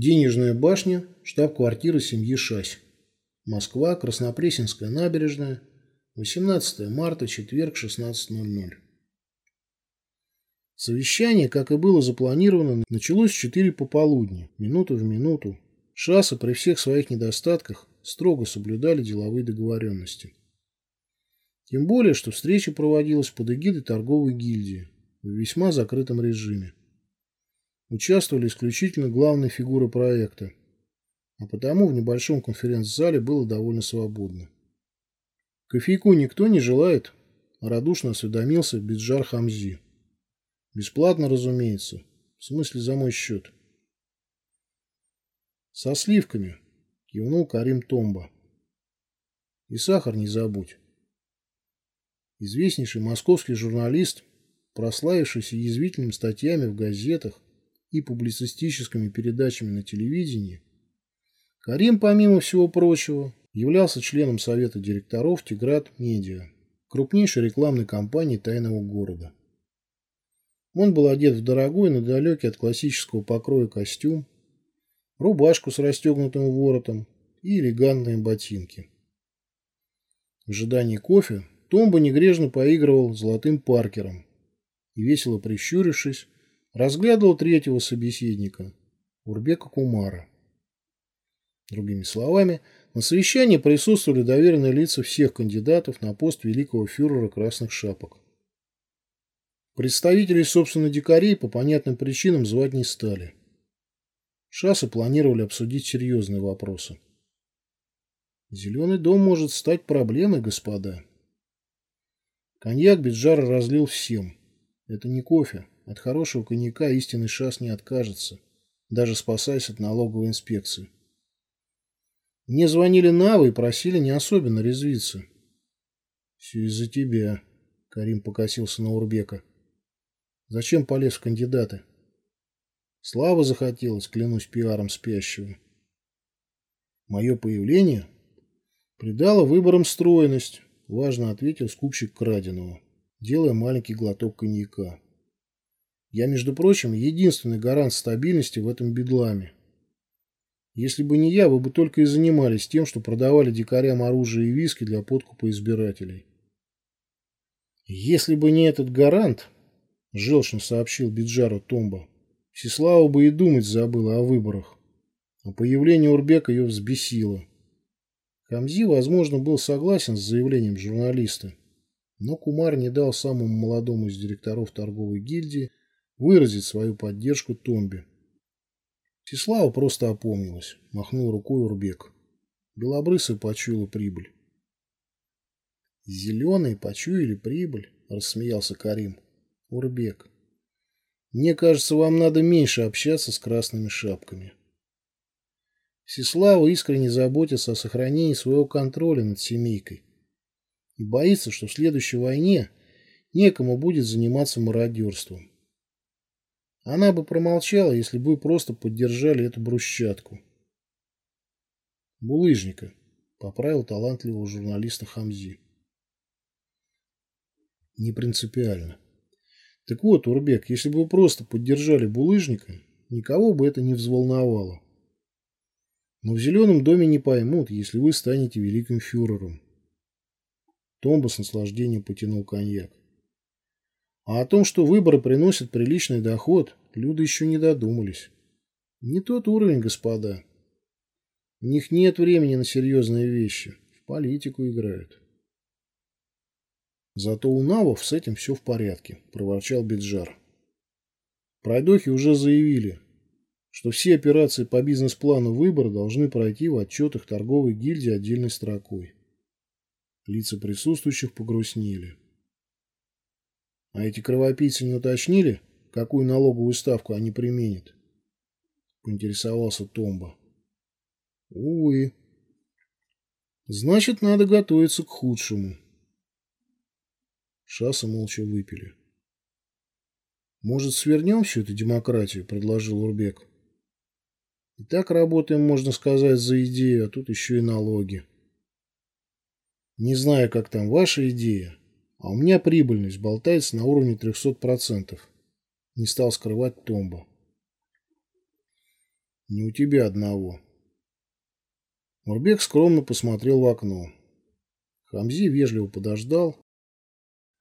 Денежная башня, штаб-квартира семьи Шась. Москва, Краснопресненская набережная, 18 марта, четверг, 16.00. Совещание, как и было запланировано, началось в 4 пополудни, минуту в минуту. Шасса при всех своих недостатках строго соблюдали деловые договоренности. Тем более, что встреча проводилась под эгидой торговой гильдии в весьма закрытом режиме. Участвовали исключительно главные фигуры проекта, а потому в небольшом конференц-зале было довольно свободно. «Кофейку никто не желает?» – радушно осведомился Биджар Хамзи. «Бесплатно, разумеется. В смысле за мой счет». «Со сливками», – кивнул Карим Томба. «И сахар не забудь». Известнейший московский журналист, прославившийся язвительными статьями в газетах и публицистическими передачами на телевидении, Карим, помимо всего прочего, являлся членом совета директоров Тиград Медиа, крупнейшей рекламной компании тайного города. Он был одет в дорогой, но далекий от классического покроя костюм, рубашку с расстегнутым воротом и элегантные ботинки. В ожидании кофе Томба негрежно поигрывал золотым паркером и, весело прищурившись, разглядывал третьего собеседника, Урбека Кумара. Другими словами, на совещании присутствовали доверенные лица всех кандидатов на пост великого фюрера Красных Шапок. Представителей, собственно, дикарей по понятным причинам звать не стали. Шасы планировали обсудить серьезные вопросы. Зеленый дом может стать проблемой, господа. Коньяк Биджара разлил всем. Это не кофе. От хорошего коньяка истинный шас не откажется, даже спасаясь от налоговой инспекции. Мне звонили Навы и просили не особенно резвиться. Все из-за тебя, Карим покосился на Урбека. Зачем полез в кандидаты? Слава захотелось, клянусь пиаром спящего. Мое появление придало выборам стройность, Важно ответил скупщик краденого, делая маленький глоток коньяка. Я, между прочим, единственный гарант стабильности в этом бедламе. Если бы не я, вы бы только и занимались тем, что продавали дикарям оружие и виски для подкупа избирателей. Если бы не этот гарант, желчно сообщил Биджару Томба, Всеслава бы и думать забыла о выборах. А появление Урбека ее взбесило. Хамзи, возможно, был согласен с заявлением журналиста, но Кумар не дал самому молодому из директоров торговой гильдии выразить свою поддержку Томбе. Сеслава просто опомнилась, махнул рукой Урбек. Белобрысый почуяла прибыль. «Зеленые почуяли прибыль», — рассмеялся Карим. «Урбек, мне кажется, вам надо меньше общаться с красными шапками». Всеслава искренне заботится о сохранении своего контроля над семейкой и боится, что в следующей войне некому будет заниматься мародерством. Она бы промолчала, если бы вы просто поддержали эту брусчатку. Булыжника, поправил талантливого журналиста Хамзи. Не принципиально. Так вот, Урбек, если бы вы просто поддержали булыжника, никого бы это не взволновало. Но в Зеленом доме не поймут, если вы станете великим фюрером. Томба с наслаждением потянул коньяк. А о том, что выборы приносят приличный доход, люди еще не додумались. Не тот уровень, господа. У них нет времени на серьезные вещи. В политику играют. Зато у навов с этим все в порядке, проворчал Биджар. Пройдохи уже заявили, что все операции по бизнес-плану выбора должны пройти в отчетах торговой гильдии отдельной строкой. Лица присутствующих погрустнели. А эти кровопийцы не уточнили, какую налоговую ставку они применят? Поинтересовался Томба. Увы. Значит, надо готовиться к худшему. Шаса молча выпили. «Может, свернем всю эту демократию?» – предложил Урбек. И так работаем, можно сказать, за идею, а тут еще и налоги. Не знаю, как там ваша идея, а у меня прибыльность болтается на уровне 300%. Не стал скрывать Томба. Не у тебя одного. Мурбек скромно посмотрел в окно. Хамзи вежливо подождал,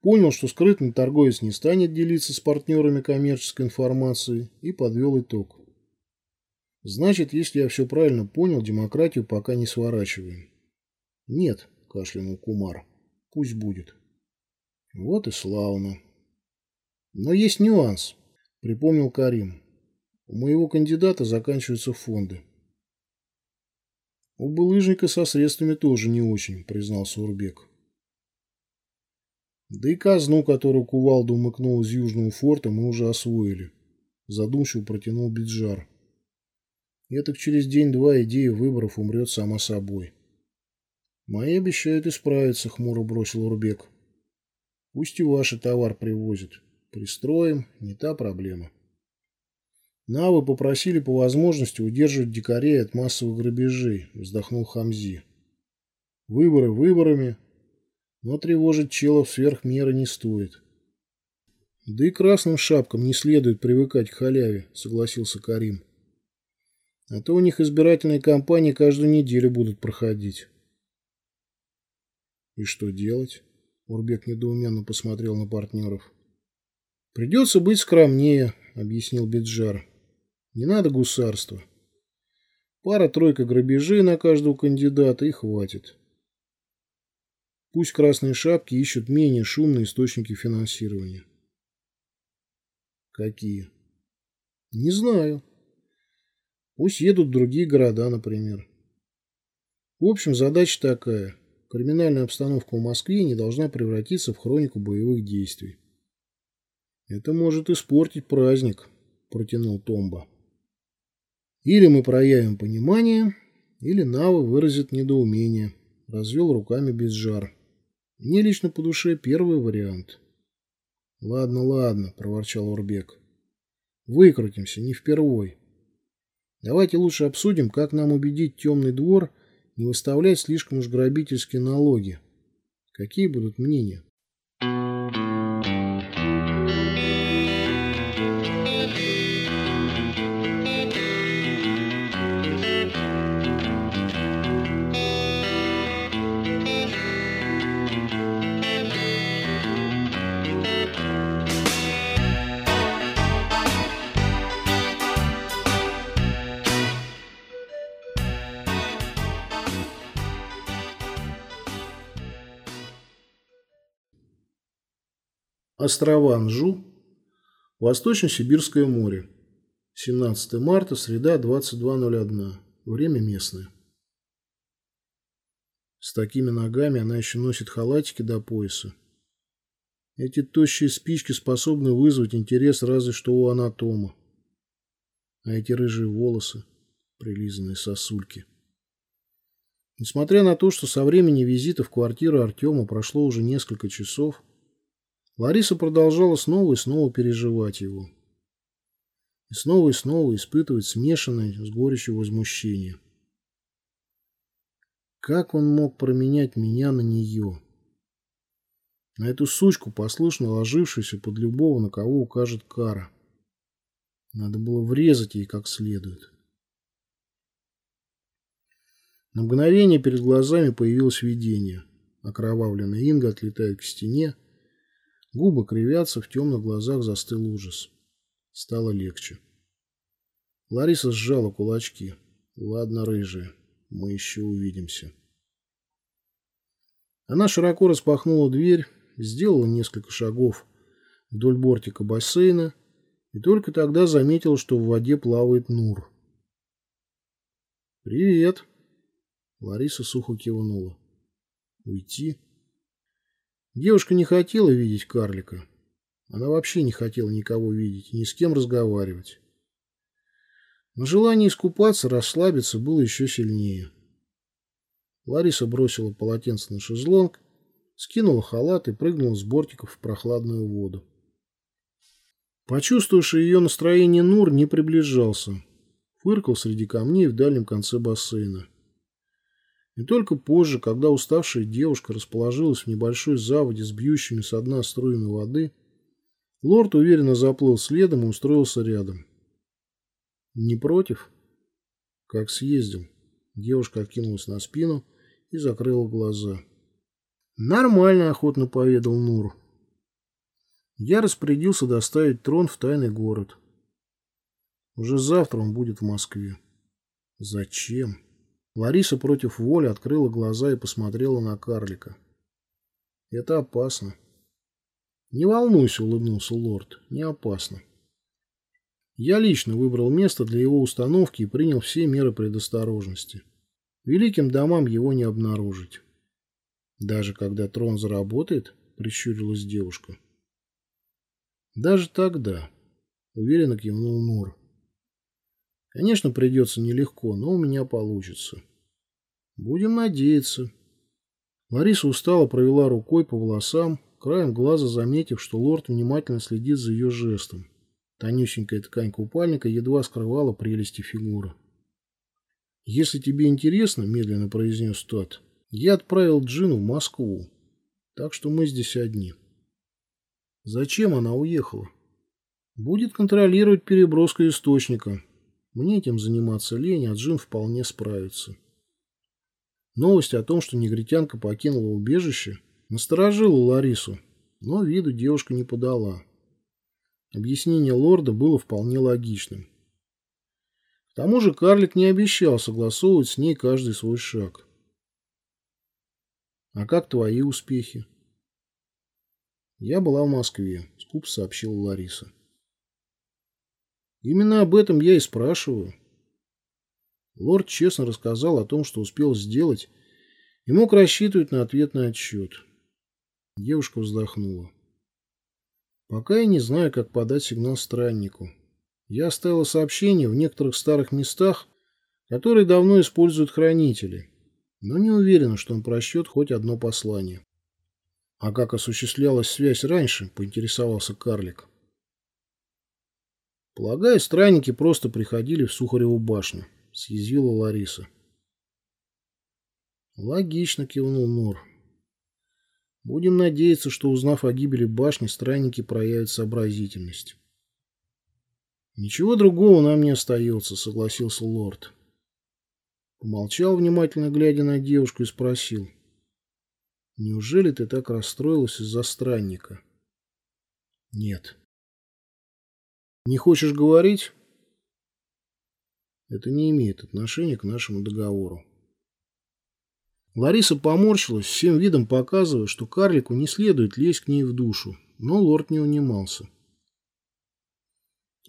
понял, что скрытный торговец не станет делиться с партнерами коммерческой информацией и подвел итог. Значит, если я все правильно понял, демократию пока не сворачиваем. Нет, кашлянул Кумар. Пусть будет. Вот и славно. Но есть нюанс, припомнил Карим. У моего кандидата заканчиваются фонды. У булыжника со средствами тоже не очень, признался Урбек. Да и казну, которую кувалда умыкнул из Южного форта, мы уже освоили. Задумчиво протянул Биджар. Этак через день-два идея выборов умрет сама собой. Мои обещают исправиться, хмуро бросил Урбек. Пусть и ваши товар привозят. Пристроим, не та проблема. Навы попросили по возможности удерживать дикарей от массовых грабежей, вздохнул Хамзи. Выборы выборами, но тревожить челов сверх меры не стоит. Да и красным шапкам не следует привыкать к халяве, согласился Карим. А то у них избирательные кампании каждую неделю будут проходить. И что делать? Урбек недоуменно посмотрел на партнеров. Придется быть скромнее, объяснил Биджар. Не надо гусарства. Пара-тройка грабежей на каждого кандидата и хватит. Пусть красные шапки ищут менее шумные источники финансирования. Какие? Не знаю. Пусть едут в другие города, например. В общем, задача такая. Криминальная обстановка в Москве не должна превратиться в хронику боевых действий. Это может испортить праздник, протянул Томба. Или мы проявим понимание, или Нава выразит недоумение. Развел руками без жар. Мне лично по душе первый вариант. Ладно, ладно, проворчал Урбек. Выкрутимся, не впервой. Давайте лучше обсудим, как нам убедить темный двор не выставлять слишком уж грабительские налоги. Какие будут мнения? Острова Анжу, Восточно-Сибирское море. 17 марта, среда, 22.01. Время местное. С такими ногами она еще носит халатики до пояса. Эти тощие спички способны вызвать интерес разве что у анатома. А эти рыжие волосы, прилизанные сосульки. Несмотря на то, что со времени визита в квартиру Артема прошло уже несколько часов, Лариса продолжала снова и снова переживать его. И снова и снова испытывать смешанное с горечью возмущение. Как он мог променять меня на нее? На эту сучку, послушно ложившуюся под любого, на кого укажет кара. Надо было врезать ей как следует. На мгновение перед глазами появилось видение. Окровавленная Инга отлетает к стене, Губы кривятся, в темных глазах застыл ужас. Стало легче. Лариса сжала кулачки. Ладно, рыжие, мы еще увидимся. Она широко распахнула дверь, сделала несколько шагов вдоль бортика бассейна и только тогда заметила, что в воде плавает Нур. «Привет!» Лариса сухо кивнула. «Уйти?» Девушка не хотела видеть карлика. Она вообще не хотела никого видеть, ни с кем разговаривать. Но желание искупаться, расслабиться было еще сильнее. Лариса бросила полотенце на шезлонг, скинула халат и прыгнула с бортиков в прохладную воду. Почувствовавший ее настроение Нур не приближался. Фыркал среди камней в дальнем конце бассейна. И только позже, когда уставшая девушка расположилась в небольшой заводе с бьющими со дна струями воды, лорд уверенно заплыл следом и устроился рядом. «Не против?» Как съездил. Девушка откинулась на спину и закрыла глаза. Нормально, охотно поведал Нур. Я распорядился доставить трон в тайный город. Уже завтра он будет в Москве. Зачем? Лариса против воли открыла глаза и посмотрела на карлика. Это опасно. Не волнуйся, улыбнулся лорд. Не опасно. Я лично выбрал место для его установки и принял все меры предосторожности. Великим домам его не обнаружить. Даже когда трон заработает, прищурилась девушка. Даже тогда, уверенно кивнул Нур. Конечно, придется нелегко, но у меня получится. Будем надеяться. Лариса устало провела рукой по волосам, краем глаза заметив, что лорд внимательно следит за ее жестом. Тонюсенькая ткань купальника едва скрывала прелести фигуры. «Если тебе интересно, — медленно произнес тот, — я отправил Джину в Москву, так что мы здесь одни». «Зачем она уехала?» «Будет контролировать переброску источника. Мне этим заниматься лень, а Джин вполне справится». Новость о том, что негритянка покинула убежище, насторожила Ларису, но виду девушка не подала. Объяснение лорда было вполне логичным. К тому же карлик не обещал согласовывать с ней каждый свой шаг. «А как твои успехи?» «Я была в Москве», — скуп сообщила Лариса. «Именно об этом я и спрашиваю». Лорд честно рассказал о том, что успел сделать, и мог рассчитывать на ответный отчет. Девушка вздохнула. «Пока я не знаю, как подать сигнал страннику. Я оставила сообщение в некоторых старых местах, которые давно используют хранители, но не уверена, что он прочтет хоть одно послание». «А как осуществлялась связь раньше?» – поинтересовался карлик. «Полагаю, странники просто приходили в Сухареву башню съязвила Лариса. Логично, кивнул Нур. Будем надеяться, что, узнав о гибели башни, странники проявят сообразительность. Ничего другого нам не остается, согласился лорд. Помолчал, внимательно глядя на девушку, и спросил. Неужели ты так расстроилась из-за странника? Нет. Не хочешь говорить? Это не имеет отношения к нашему договору. Лариса поморщилась, всем видом показывая, что карлику не следует лезть к ней в душу, но лорд не унимался.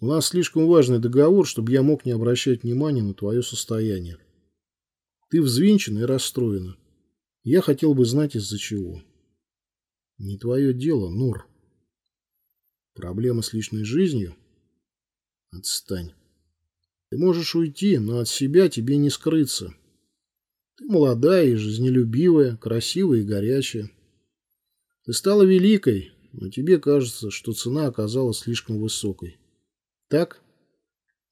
У нас слишком важный договор, чтобы я мог не обращать внимания на твое состояние. Ты взвинчена и расстроена. Я хотел бы знать, из-за чего. Не твое дело, Нур. Проблема с личной жизнью? Отстань. Ты можешь уйти, но от себя тебе не скрыться. Ты молодая и жизнелюбивая, красивая и горячая. Ты стала великой, но тебе кажется, что цена оказалась слишком высокой. Так,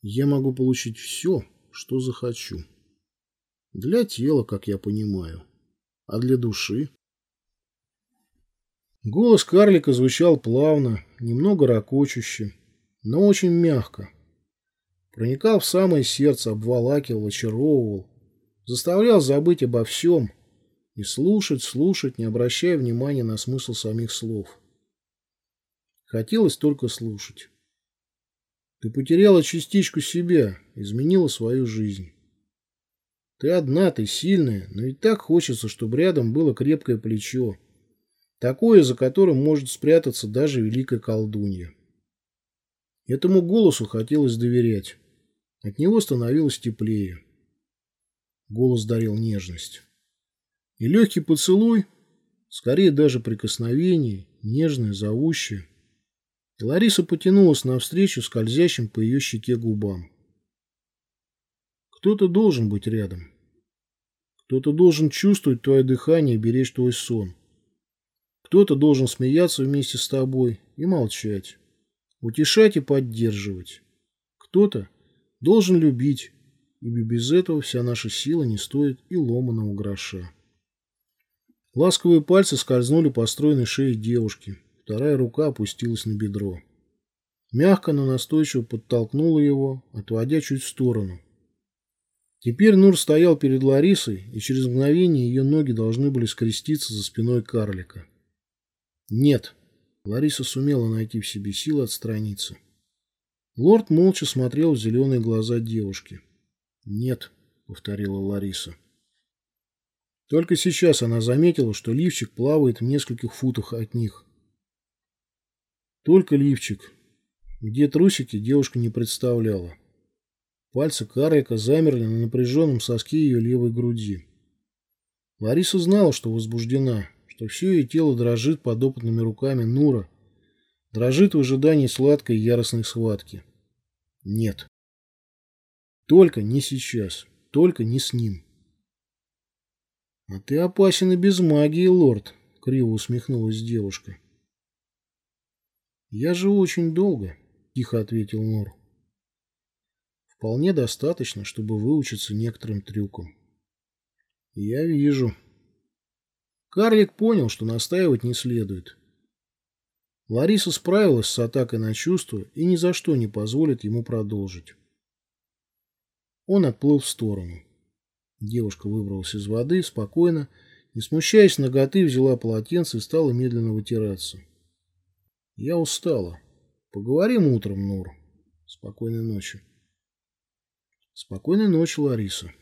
я могу получить все, что захочу. Для тела, как я понимаю. А для души? Голос карлика звучал плавно, немного ракочуще, но очень мягко проникал в самое сердце, обволакивал, очаровывал, заставлял забыть обо всем и слушать, слушать, не обращая внимания на смысл самих слов. Хотелось только слушать. Ты потеряла частичку себя, изменила свою жизнь. Ты одна, ты сильная, но ведь так хочется, чтобы рядом было крепкое плечо, такое, за которым может спрятаться даже великая колдунья. Этому голосу хотелось доверять. От него становилось теплее. Голос дарил нежность. И легкий поцелуй, скорее даже прикосновение, нежное, зовущее. И Лариса потянулась навстречу скользящим по ее щеке губам. Кто-то должен быть рядом. Кто-то должен чувствовать твое дыхание и беречь твой сон. Кто-то должен смеяться вместе с тобой и молчать, утешать и поддерживать. Кто-то Должен любить, ибо без этого вся наша сила не стоит и ломаного гроша. Ласковые пальцы скользнули по стройной шее девушки. Вторая рука опустилась на бедро. Мягко, но настойчиво подтолкнула его, отводя чуть в сторону. Теперь Нур стоял перед Ларисой, и через мгновение ее ноги должны были скреститься за спиной карлика. «Нет». Лариса сумела найти в себе силы отстраниться. Лорд молча смотрел в зеленые глаза девушки. «Нет», — повторила Лариса. Только сейчас она заметила, что лифчик плавает в нескольких футах от них. Только лифчик. Где трусики, девушка не представляла. Пальцы Карика замерли на напряженном соске ее левой груди. Лариса знала, что возбуждена, что все ее тело дрожит под опытными руками Нура, дрожит в ожидании сладкой яростной схватки. Нет. Только не сейчас, только не с ним. — А ты опасен и без магии, лорд, — криво усмехнулась девушка. — Я живу очень долго, — тихо ответил Нур. Вполне достаточно, чтобы выучиться некоторым трюкам. Я вижу. Карлик понял, что настаивать не следует. Лариса справилась с атакой на чувство и ни за что не позволит ему продолжить. Он отплыл в сторону. Девушка выбралась из воды, спокойно, не смущаясь ноготы, взяла полотенце и стала медленно вытираться. Я устала. Поговорим утром, Нур. Спокойной ночи. Спокойной ночи, Лариса.